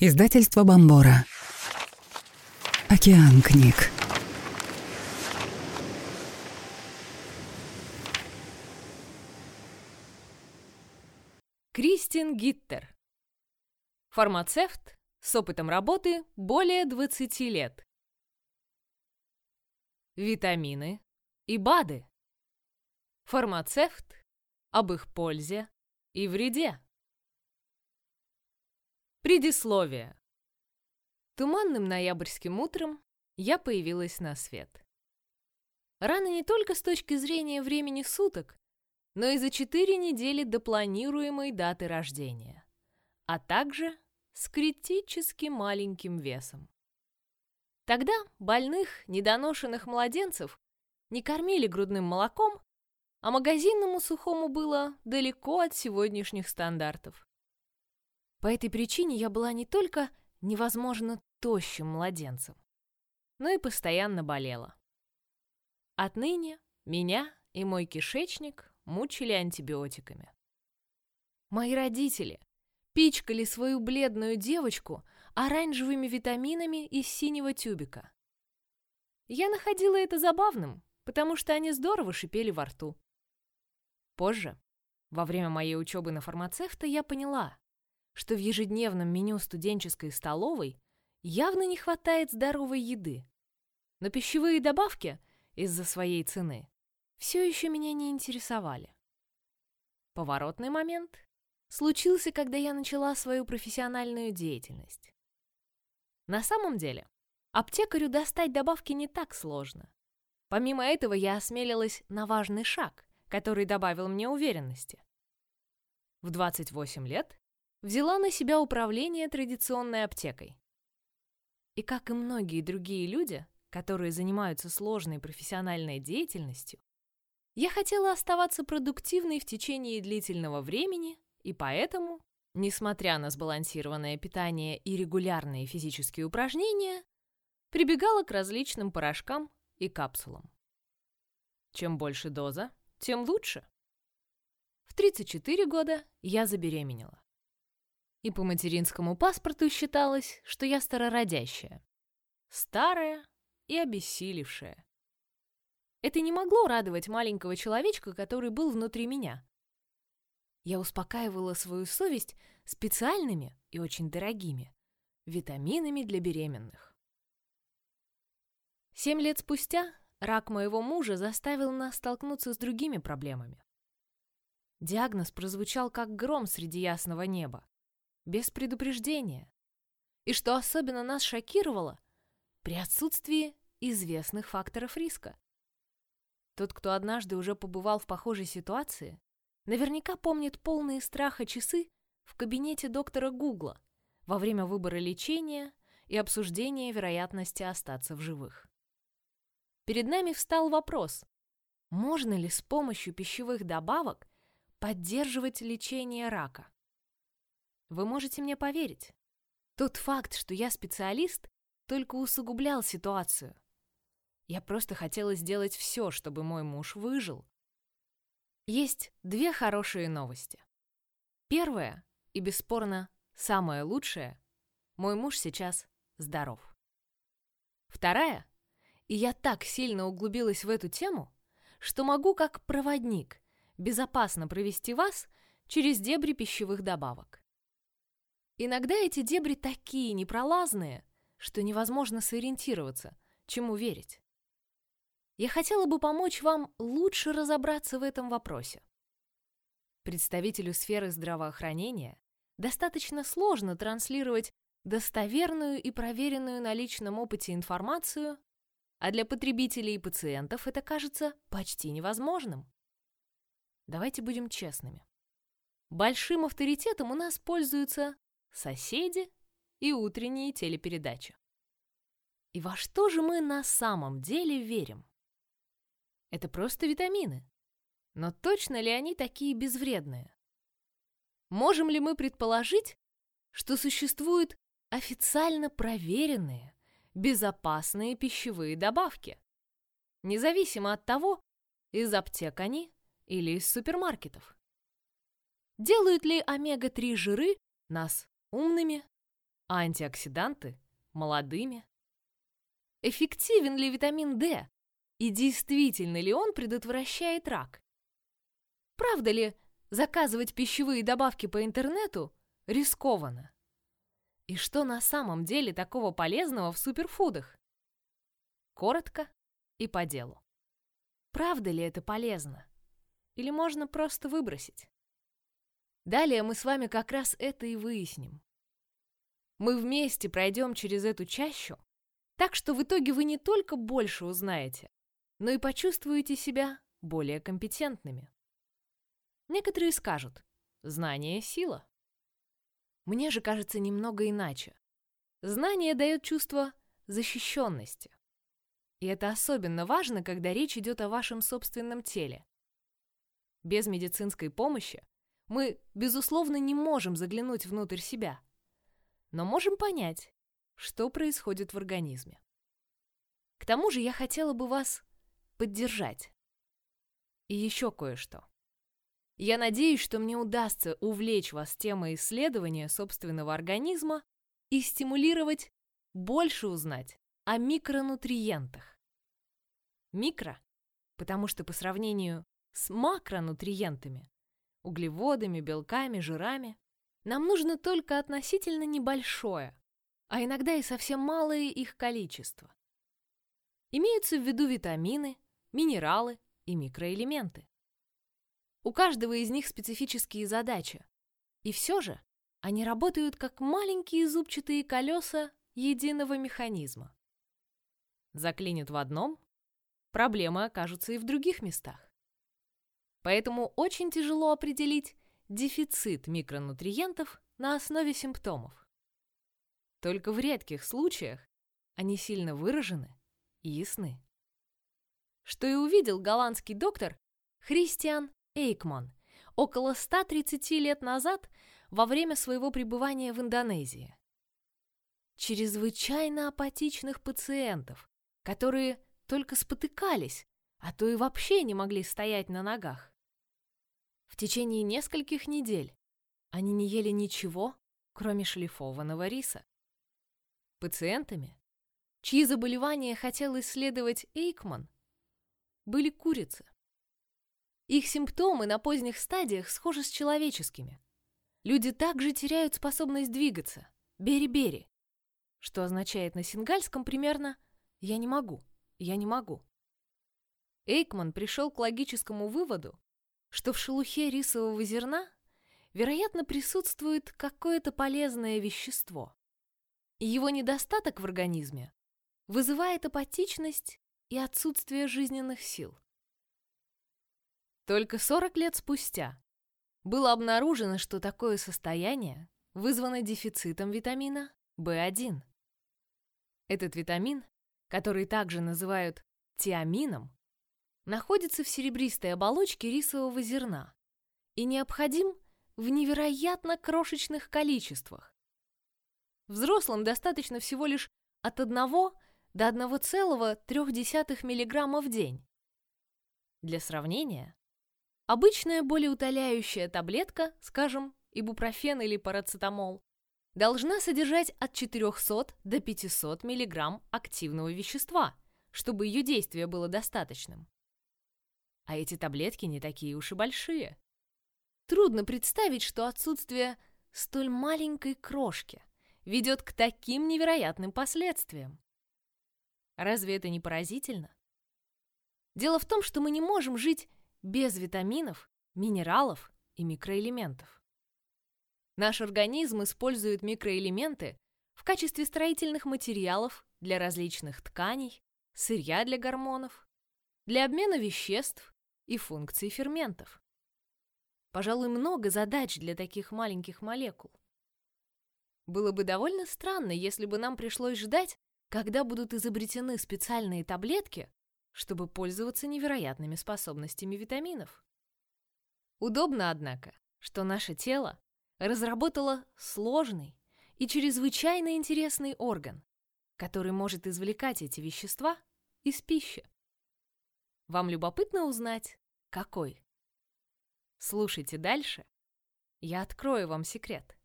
Издательство Бомбора. Океан книг. Кристин Гиттер. Фармацевт с опытом работы более 20 лет. Витамины и БАДы. Фармацевт об их пользе и вреде. Предисловие. Туманным ноябрьским утром я появилась на свет. Рано не только с точки зрения времени суток, но и за четыре недели до планируемой даты рождения, а также с критически маленьким весом. Тогда больных, недоношенных младенцев не кормили грудным молоком, а магазинному сухому было далеко от сегодняшних стандартов. По этой причине я была не только невозможно тощим младенцем, но и постоянно болела. Отныне меня и мой кишечник мучили антибиотиками. Мои родители пичкали свою бледную девочку оранжевыми витаминами из синего тюбика. Я находила это забавным, потому что они здорово шипели во рту. Позже, во время моей учебы на фармацевта, я поняла, что в ежедневном меню студенческой столовой явно не хватает здоровой еды. Но пищевые добавки из-за своей цены все еще меня не интересовали. Поворотный момент случился, когда я начала свою профессиональную деятельность. На самом деле, аптекарю достать добавки не так сложно. Помимо этого, я осмелилась на важный шаг, который добавил мне уверенности. В 28 лет взяла на себя управление традиционной аптекой. И как и многие другие люди, которые занимаются сложной профессиональной деятельностью, я хотела оставаться продуктивной в течение длительного времени, и поэтому, несмотря на сбалансированное питание и регулярные физические упражнения, прибегала к различным порошкам и капсулам. Чем больше доза, тем лучше. В 34 года я забеременела и по материнскому паспорту считалось, что я старородящая. Старая и обессилевшая. Это не могло радовать маленького человечка, который был внутри меня. Я успокаивала свою совесть специальными и очень дорогими витаминами для беременных. Семь лет спустя рак моего мужа заставил нас столкнуться с другими проблемами. Диагноз прозвучал как гром среди ясного неба без предупреждения. И что особенно нас шокировало, при отсутствии известных факторов риска. Тот, кто однажды уже побывал в похожей ситуации, наверняка помнит полные страха часы в кабинете доктора Гугла во время выбора лечения и обсуждения вероятности остаться в живых. Перед нами встал вопрос, можно ли с помощью пищевых добавок поддерживать лечение рака. Вы можете мне поверить. Тот факт, что я специалист, только усугублял ситуацию. Я просто хотела сделать все, чтобы мой муж выжил. Есть две хорошие новости. Первая, и бесспорно самая лучшая, мой муж сейчас здоров. Вторая, и я так сильно углубилась в эту тему, что могу как проводник безопасно провести вас через дебри пищевых добавок. Иногда эти дебри такие непролазные, что невозможно сориентироваться, чему верить. Я хотела бы помочь вам лучше разобраться в этом вопросе. Представителю сферы здравоохранения достаточно сложно транслировать достоверную и проверенную на личном опыте информацию, а для потребителей и пациентов это кажется почти невозможным. Давайте будем честными. Большим авторитетом у нас пользуются соседи и утренние телепередачи. И во что же мы на самом деле верим? Это просто витамины. Но точно ли они такие безвредные? Можем ли мы предположить, что существуют официально проверенные, безопасные пищевые добавки, независимо от того, из аптек они или из супермаркетов? Делают ли омега-3 жиры нас умными а антиоксиданты – молодыми. Эффективен ли витамин D? И действительно ли он предотвращает рак? Правда ли, заказывать пищевые добавки по интернету рискованно? И что на самом деле такого полезного в суперфудах? Коротко и по делу. Правда ли это полезно? Или можно просто выбросить? Далее мы с вами как раз это и выясним. Мы вместе пройдем через эту чащу, так что в итоге вы не только больше узнаете, но и почувствуете себя более компетентными. Некоторые скажут «знание – сила». Мне же кажется немного иначе. Знание дает чувство защищенности. И это особенно важно, когда речь идет о вашем собственном теле. Без медицинской помощи мы, безусловно, не можем заглянуть внутрь себя, но можем понять, что происходит в организме. К тому же я хотела бы вас поддержать. И еще кое-что. Я надеюсь, что мне удастся увлечь вас темой исследования собственного организма и стимулировать больше узнать о микронутриентах. Микро, потому что по сравнению с макронутриентами, углеводами, белками, жирами, нам нужно только относительно небольшое, а иногда и совсем малое их количество. Имеются в виду витамины, минералы и микроэлементы. У каждого из них специфические задачи, и все же они работают как маленькие зубчатые колеса единого механизма. Заклинит в одном, проблемы окажутся и в других местах. Поэтому очень тяжело определить дефицит микронутриентов на основе симптомов. Только в редких случаях они сильно выражены и ясны. Что и увидел голландский доктор Христиан Эйкман около 130 лет назад во время своего пребывания в Индонезии. Чрезвычайно апатичных пациентов, которые только спотыкались, а то и вообще не могли стоять на ногах. В течение нескольких недель они не ели ничего, кроме шлифованного риса. Пациентами, чьи заболевания хотел исследовать Эйкман, были курицы. Их симптомы на поздних стадиях схожи с человеческими. Люди также теряют способность двигаться, бери-бери, что означает на сингальском примерно «я не могу, я не могу». Эйкман пришел к логическому выводу, что в шелухе рисового зерна, вероятно, присутствует какое-то полезное вещество его недостаток в организме вызывает апатичность и отсутствие жизненных сил. Только 40 лет спустя было обнаружено, что такое состояние вызвано дефицитом витамина В1. Этот витамин, который также называют тиамином, находится в серебристой оболочке рисового зерна и необходим в невероятно крошечных количествах, Взрослым достаточно всего лишь от 1 до 1,3 мг в день. Для сравнения, обычная болеутоляющая таблетка, скажем, ибупрофен или парацетамол, должна содержать от 400 до 500 мг активного вещества, чтобы ее действие было достаточным. А эти таблетки не такие уж и большие. Трудно представить, что отсутствие столь маленькой крошки ведет к таким невероятным последствиям. Разве это не поразительно? Дело в том, что мы не можем жить без витаминов, минералов и микроэлементов. Наш организм использует микроэлементы в качестве строительных материалов для различных тканей, сырья для гормонов, для обмена веществ и функций ферментов. Пожалуй, много задач для таких маленьких молекул. Было бы довольно странно, если бы нам пришлось ждать, когда будут изобретены специальные таблетки, чтобы пользоваться невероятными способностями витаминов. Удобно, однако, что наше тело разработало сложный и чрезвычайно интересный орган, который может извлекать эти вещества из пищи. Вам любопытно узнать, какой? Слушайте дальше. Я открою вам секрет.